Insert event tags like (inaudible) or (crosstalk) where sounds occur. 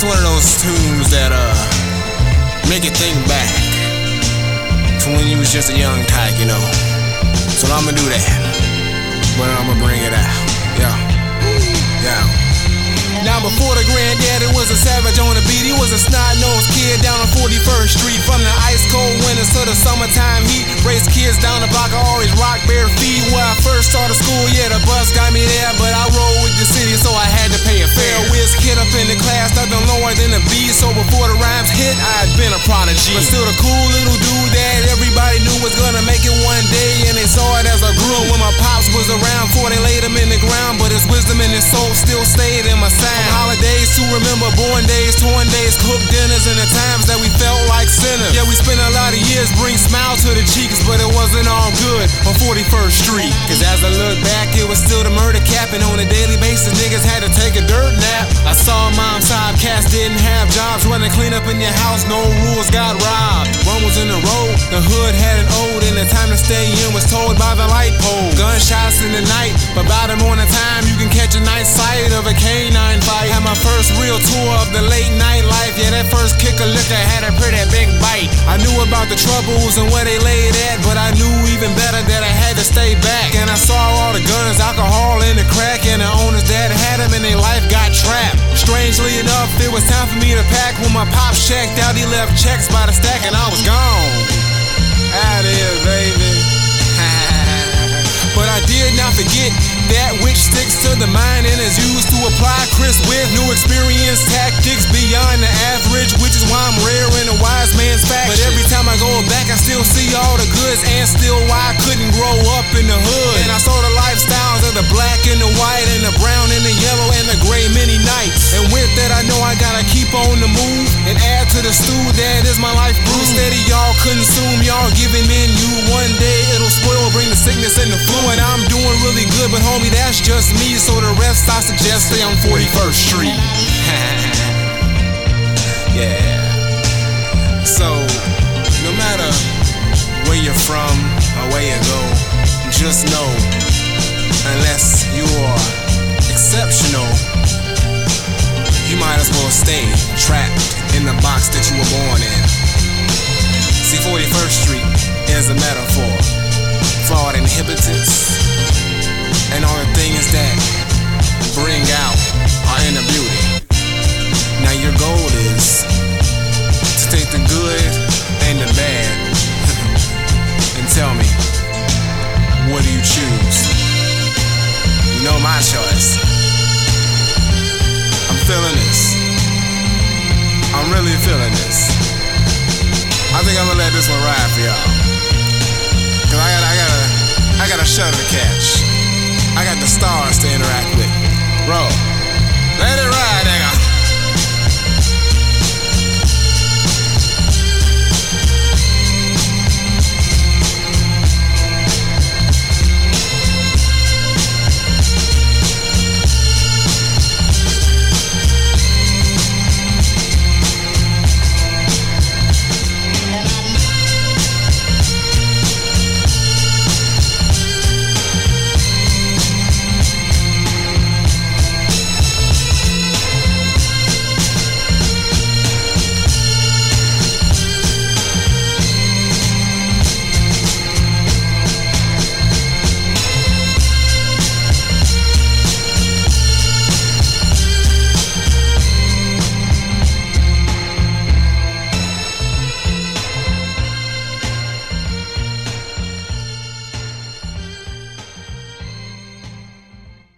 It's one of those tunes that uh make you think back to when you was just a young tyke, you know. So I'ma do that. But I'ma bring it out. Yeah. Yeah. Now before the granddaddy was a savage on the beat, he was a snot-nosed kid down on 41st Street. From the ice cold winters to the summertime heat, raised kids down the block, I always rock bare feet. Yeah, the bus got me there, but I rode with the city, so I had to pay a fare. Whiz kid up in the class, nothing lower than a B. So before the rhymes hit, I had been a prodigy. But still the cool little dude that everybody knew was gonna make it one day, and they saw it as I grew. When my pops was around, before they laid him in the ground, but his wisdom and his soul still stayed in my sound. Holidays to remember, born days, torn days, cooked dinners, and the times that we felt like smile to the cheeks, but it wasn't all good on 41st Street. Cause as I look back, it was still the murder capping on a daily basis. Niggas had to take a dirt nap. I saw mom's side cats didn't have jobs, running clean up in your house, no rules, got robbed. One was in the road, the hood had an ode, and the time to stay in was told by the light pole. Gunshots in the night, but about the morning time, you can catch a nice sight of a canine fight. Had my first real tour of the late night life. Yeah, that first kick of liquor had a pretty big. I knew about the troubles and where they laid at, but I knew even better that I had to stay back. And I saw all the guns, alcohol, and the crack, and the owners that had them, and their life got trapped. Strangely enough, it was time for me to pack. When my pops checked out, he left checks by the stack, and I was gone. Out here, baby. (laughs) but I did not forget that which sticks to the mind and is used to apply Chris with new experience tactics in the hood. And I saw the lifestyles of the black and the white and the brown and the yellow and the gray many nights. And with that, I know I gotta keep on the move and add to the stew that is my life brew. Steady, y'all consume, y'all giving in you. One day it'll spoil, bring the sickness and the flu. And I'm doing really good, but homie, that's just me. So the rest I suggest stay on 41st Street. (laughs) yeah. Box that you were born in. See, 41st Street is a metaphor for all I'm really feeling this. I think I'm gonna let this one ride for y'all. Cause I got I got a I got a shuttle to catch. I got the stars to interact with.